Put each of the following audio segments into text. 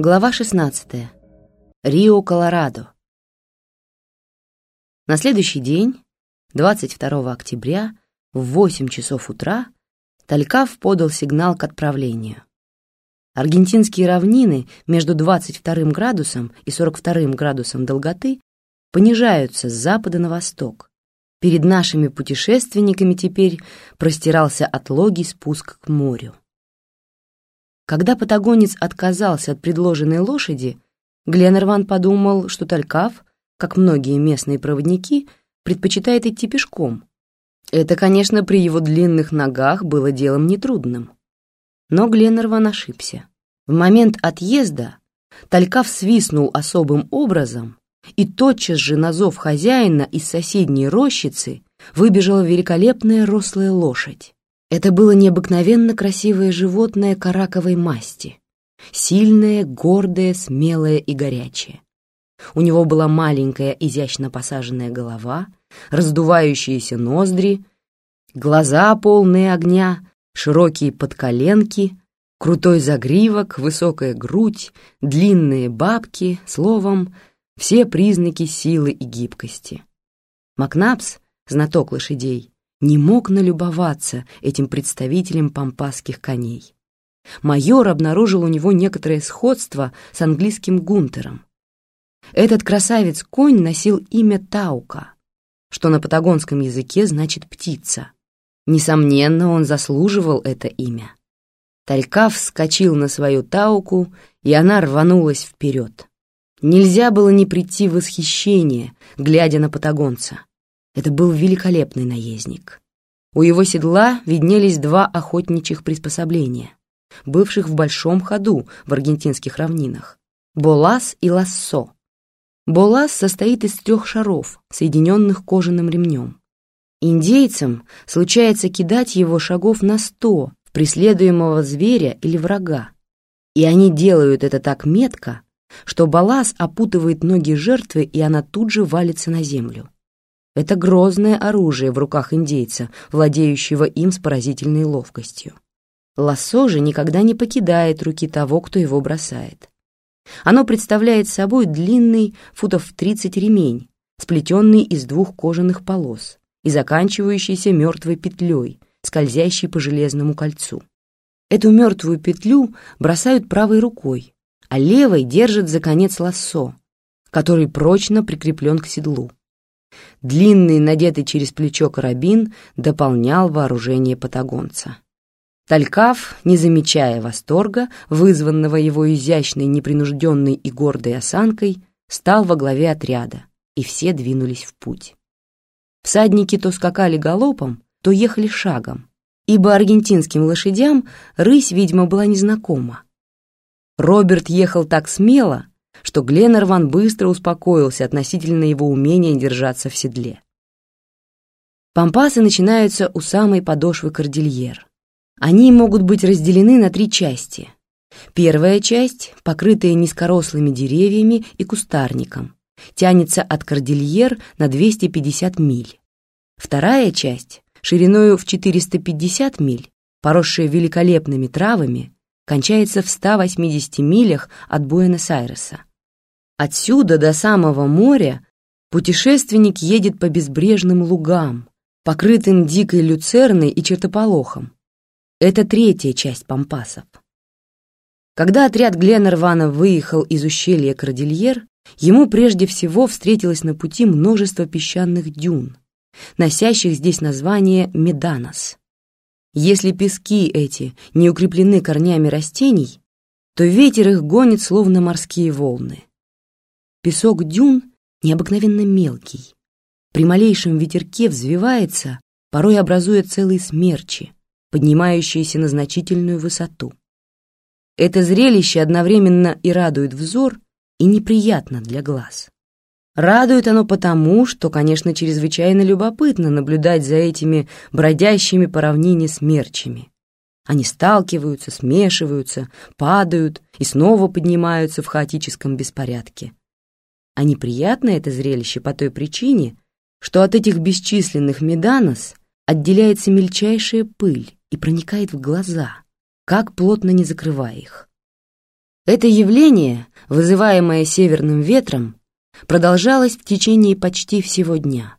Глава 16. Рио, Колорадо. На следующий день, 22 октября, в 8 часов утра, Талькав подал сигнал к отправлению. Аргентинские равнины между 22 градусом и 42 градусом долготы понижаются с запада на восток. Перед нашими путешественниками теперь простирался отлогий спуск к морю. Когда патагонец отказался от предложенной лошади, Гленнерван подумал, что Талькав, как многие местные проводники, предпочитает идти пешком. Это, конечно, при его длинных ногах было делом нетрудным. Но Гленнерван ошибся. В момент отъезда Талькав свистнул особым образом, и тотчас же на зов хозяина из соседней рощицы выбежала великолепная рослая лошадь. Это было необыкновенно красивое животное караковой масти. Сильное, гордое, смелое и горячее. У него была маленькая, изящно посаженная голова, раздувающиеся ноздри, глаза полные огня, широкие подколенки, крутой загривок, высокая грудь, длинные бабки, словом, все признаки силы и гибкости. Макнапс, знаток лошадей, не мог налюбоваться этим представителем пампасских коней. Майор обнаружил у него некоторое сходство с английским гунтером. Этот красавец-конь носил имя Таука, что на патагонском языке значит «птица». Несомненно, он заслуживал это имя. Талькав вскочил на свою Тауку, и она рванулась вперед. Нельзя было не прийти в восхищение, глядя на патагонца. Это был великолепный наездник. У его седла виднелись два охотничьих приспособления, бывших в большом ходу в аргентинских равнинах — болас и лассо. Болас состоит из трех шаров, соединенных кожаным ремнем. Индейцам случается кидать его шагов на сто в преследуемого зверя или врага, и они делают это так метко, что балас опутывает ноги жертвы, и она тут же валится на землю. Это грозное оружие в руках индейца, владеющего им с поразительной ловкостью. Лассо же никогда не покидает руки того, кто его бросает. Оно представляет собой длинный, футов 30 ремень, сплетенный из двух кожаных полос и заканчивающийся мертвой петлей, скользящей по железному кольцу. Эту мертвую петлю бросают правой рукой, а левой держат за конец лассо, который прочно прикреплен к седлу. Длинный, надетый через плечо карабин, дополнял вооружение патагонца. Талькав, не замечая восторга, вызванного его изящной, непринужденной и гордой осанкой, стал во главе отряда, и все двинулись в путь. Всадники то скакали галопом, то ехали шагом, ибо аргентинским лошадям рысь, видимо, была незнакома. Роберт ехал так смело, что Гленнерван быстро успокоился относительно его умения держаться в седле. Пампасы начинаются у самой подошвы кордильер. Они могут быть разделены на три части. Первая часть, покрытая низкорослыми деревьями и кустарником, тянется от кордильер на 250 миль. Вторая часть, шириною в 450 миль, поросшая великолепными травами, кончается в 180 милях от Буэнос-Айреса. Отсюда до самого моря путешественник едет по безбрежным лугам, покрытым дикой люцерной и чертополохом. Это третья часть пампасов. Когда отряд Гленнервана выехал из ущелья Кордильер, ему прежде всего встретилось на пути множество песчаных дюн, носящих здесь название Меданос. Если пески эти не укреплены корнями растений, то ветер их гонит словно морские волны. Песок дюн необыкновенно мелкий. При малейшем ветерке взвивается, порой образуя целые смерчи, поднимающиеся на значительную высоту. Это зрелище одновременно и радует взор, и неприятно для глаз. Радует оно потому, что, конечно, чрезвычайно любопытно наблюдать за этими бродящими по равнине смерчами. Они сталкиваются, смешиваются, падают и снова поднимаются в хаотическом беспорядке а неприятно это зрелище по той причине, что от этих бесчисленных меданос отделяется мельчайшая пыль и проникает в глаза, как плотно не закрывая их. Это явление, вызываемое северным ветром, продолжалось в течение почти всего дня.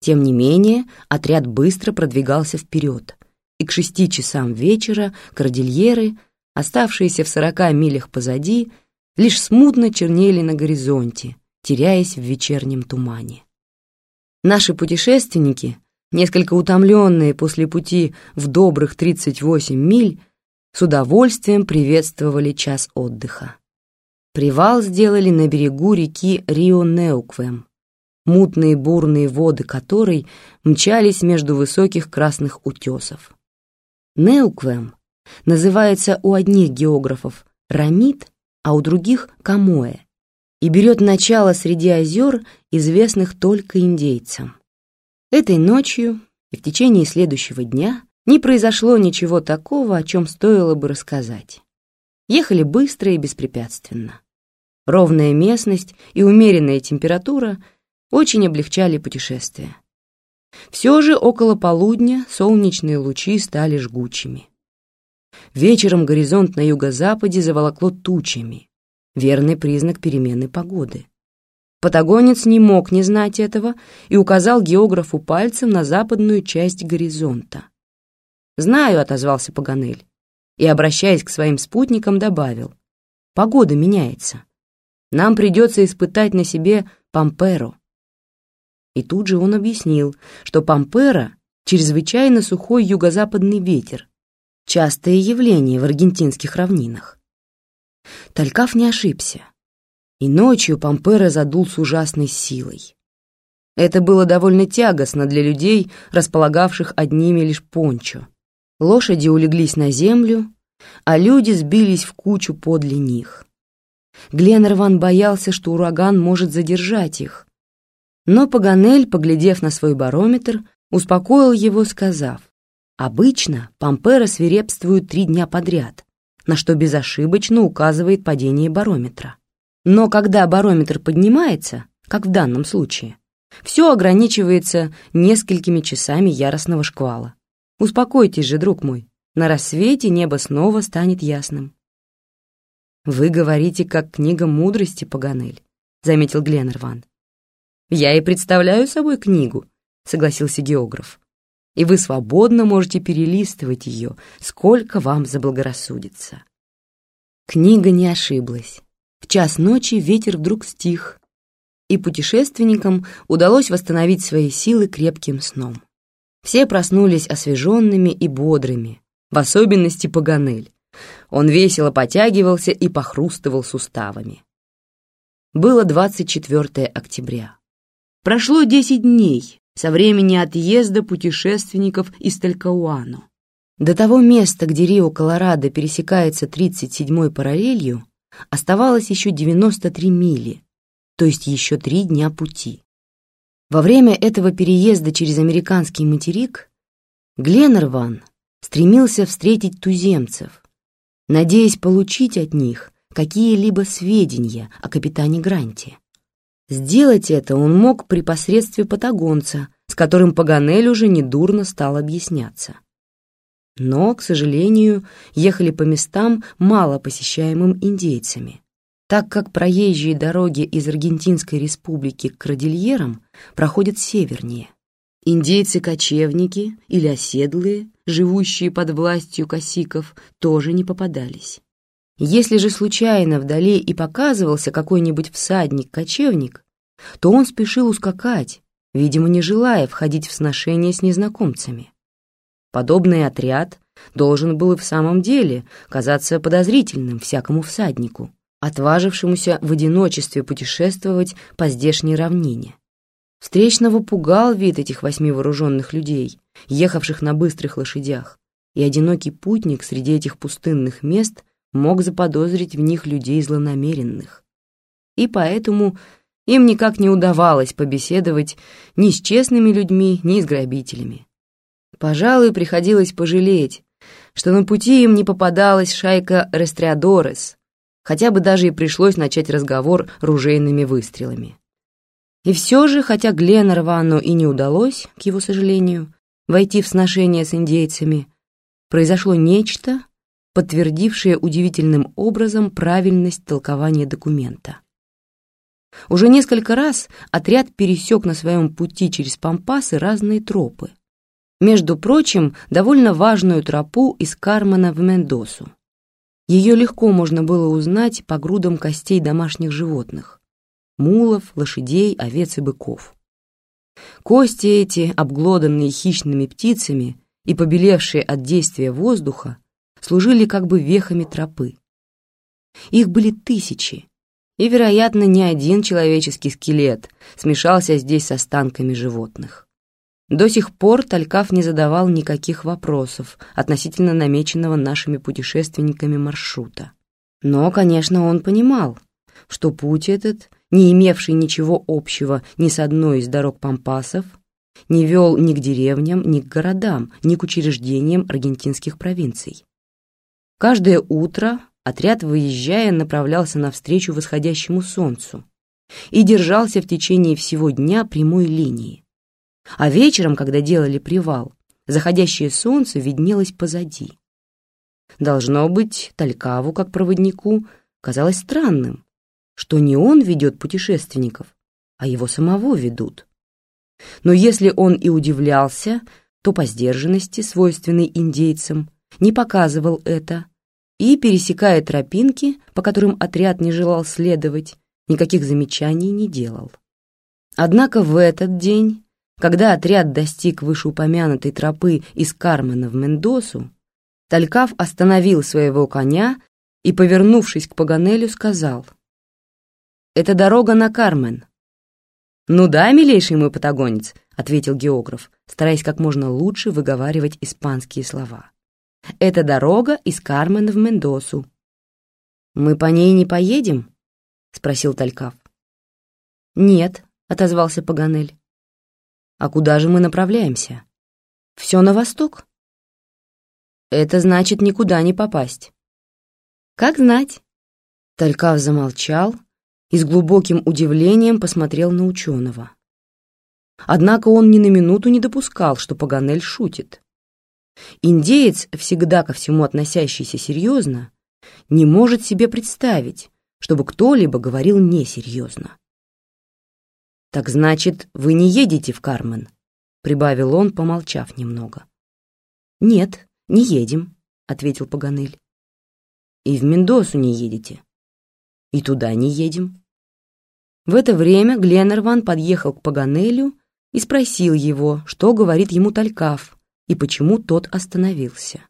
Тем не менее, отряд быстро продвигался вперед, и к шести часам вечера кордильеры, оставшиеся в сорока милях позади, лишь смутно чернели на горизонте, теряясь в вечернем тумане. Наши путешественники, несколько утомленные после пути в добрых 38 миль, с удовольствием приветствовали час отдыха. Привал сделали на берегу реки Рио-Неуквем, мутные бурные воды которой мчались между высоких красных утесов. Неуквем называется у одних географов Рамид, а у других Камоэ, и берет начало среди озер, известных только индейцам. Этой ночью и в течение следующего дня не произошло ничего такого, о чем стоило бы рассказать. Ехали быстро и беспрепятственно. Ровная местность и умеренная температура очень облегчали путешествие. Все же около полудня солнечные лучи стали жгучими. Вечером горизонт на юго-западе заволокло тучами, верный признак перемены погоды. Патагонец не мог не знать этого и указал географу пальцем на западную часть горизонта. «Знаю», — отозвался Паганель, и, обращаясь к своим спутникам, добавил, «Погода меняется. Нам придется испытать на себе Памперо». И тут же он объяснил, что Пампера — чрезвычайно сухой юго-западный ветер, частое явление в аргентинских равнинах. Талькав не ошибся, и ночью Пампера задул с ужасной силой. Это было довольно тягостно для людей, располагавших одними лишь пончо. Лошади улеглись на землю, а люди сбились в кучу подле них. Гленнерван боялся, что ураган может задержать их, но Паганель, поглядев на свой барометр, успокоил его, сказав, «Обычно Пампера свирепствует три дня подряд, на что безошибочно указывает падение барометра. Но когда барометр поднимается, как в данном случае, все ограничивается несколькими часами яростного шквала. Успокойтесь же, друг мой, на рассвете небо снова станет ясным. «Вы говорите, как книга мудрости, Паганель», — заметил Гленнерван. «Я и представляю собой книгу», — согласился географ. «И вы свободно можете перелистывать ее, сколько вам заблагорассудится». Книга не ошиблась. В час ночи ветер вдруг стих, и путешественникам удалось восстановить свои силы крепким сном. Все проснулись освеженными и бодрыми, в особенности Паганель. Он весело потягивался и похрустывал суставами. Было 24 октября. Прошло 10 дней со времени отъезда путешественников из Талькауану. До того места, где Рио-Колорадо пересекается 37-й параллелью, оставалось еще 93 мили, то есть еще три дня пути. Во время этого переезда через американский материк Гленнерван стремился встретить туземцев, надеясь получить от них какие-либо сведения о капитане Гранте. Сделать это он мог при посредстве патагонца, с которым Паганель уже недурно стал объясняться. Но, к сожалению, ехали по местам, мало посещаемым индейцами, так как проезжие дороги из Аргентинской республики к Кордильерам проходят севернее. Индейцы-кочевники или оседлые, живущие под властью косиков, тоже не попадались. Если же случайно вдали и показывался какой-нибудь всадник-кочевник, то он спешил ускакать, видимо, не желая входить в сношение с незнакомцами. Подобный отряд должен был и в самом деле казаться подозрительным всякому всаднику, отважившемуся в одиночестве путешествовать по здешней равнине. Встречного пугал вид этих восьми вооруженных людей, ехавших на быстрых лошадях, и одинокий путник среди этих пустынных мест мог заподозрить в них людей злонамеренных. И поэтому им никак не удавалось побеседовать ни с честными людьми, ни с грабителями. Пожалуй, приходилось пожалеть, что на пути им не попадалась шайка Рестриадорес, хотя бы даже и пришлось начать разговор ружейными выстрелами. И все же, хотя Гленнервану и не удалось, к его сожалению, войти в сношение с индейцами, произошло нечто, подтвердившие удивительным образом правильность толкования документа. Уже несколько раз отряд пересек на своем пути через Пампасы разные тропы. Между прочим, довольно важную тропу из Кармана в Мендосу. Ее легко можно было узнать по грудам костей домашних животных — мулов, лошадей, овец и быков. Кости эти, обглоданные хищными птицами и побелевшие от действия воздуха, служили как бы вехами тропы. Их были тысячи, и, вероятно, не один человеческий скелет смешался здесь с останками животных. До сих пор Талькав не задавал никаких вопросов относительно намеченного нашими путешественниками маршрута. Но, конечно, он понимал, что путь этот, не имевший ничего общего ни с одной из дорог Пампасов, не вел ни к деревням, ни к городам, ни к учреждениям аргентинских провинций. Каждое утро отряд, выезжая, направлялся навстречу восходящему солнцу и держался в течение всего дня прямой линии. А вечером, когда делали привал, заходящее солнце виднелось позади. Должно быть, Талькаву, как проводнику, казалось странным, что не он ведет путешественников, а его самого ведут. Но если он и удивлялся, то по сдержанности, свойственной индейцам, не показывал это и, пересекая тропинки, по которым отряд не желал следовать, никаких замечаний не делал. Однако в этот день, когда отряд достиг вышеупомянутой тропы из Кармена в Мендосу, Талькав остановил своего коня и, повернувшись к Паганелю, сказал «Это дорога на Кармен». «Ну да, милейший мой патагонец», — ответил географ, стараясь как можно лучше выговаривать испанские слова. Это дорога из Кармен в Мендосу. «Мы по ней не поедем?» — спросил Талькав. «Нет», — отозвался Паганель. «А куда же мы направляемся?» «Все на восток». «Это значит никуда не попасть». «Как знать». Талькав замолчал и с глубоким удивлением посмотрел на ученого. Однако он ни на минуту не допускал, что Паганель шутит. Индеец, всегда ко всему относящийся серьезно, не может себе представить, чтобы кто-либо говорил несерьезно. «Так значит, вы не едете в Кармен?» — прибавил он, помолчав немного. «Нет, не едем», — ответил Паганель. «И в Мендосу не едете?» «И туда не едем». В это время Гленнерван подъехал к Паганелю и спросил его, что говорит ему Талькав, и почему тот остановился.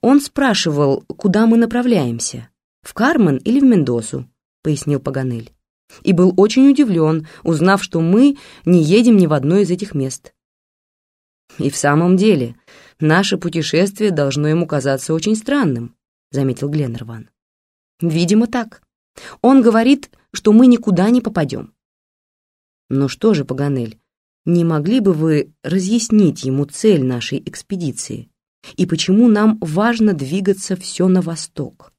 «Он спрашивал, куда мы направляемся, в Кармен или в Мендосу», — пояснил Паганель, и был очень удивлен, узнав, что мы не едем ни в одно из этих мест. «И в самом деле, наше путешествие должно ему казаться очень странным», — заметил Гленнерван. «Видимо, так. Он говорит, что мы никуда не попадем». «Ну что же, Паганель, не могли бы вы разъяснить ему цель нашей экспедиции и почему нам важно двигаться все на восток?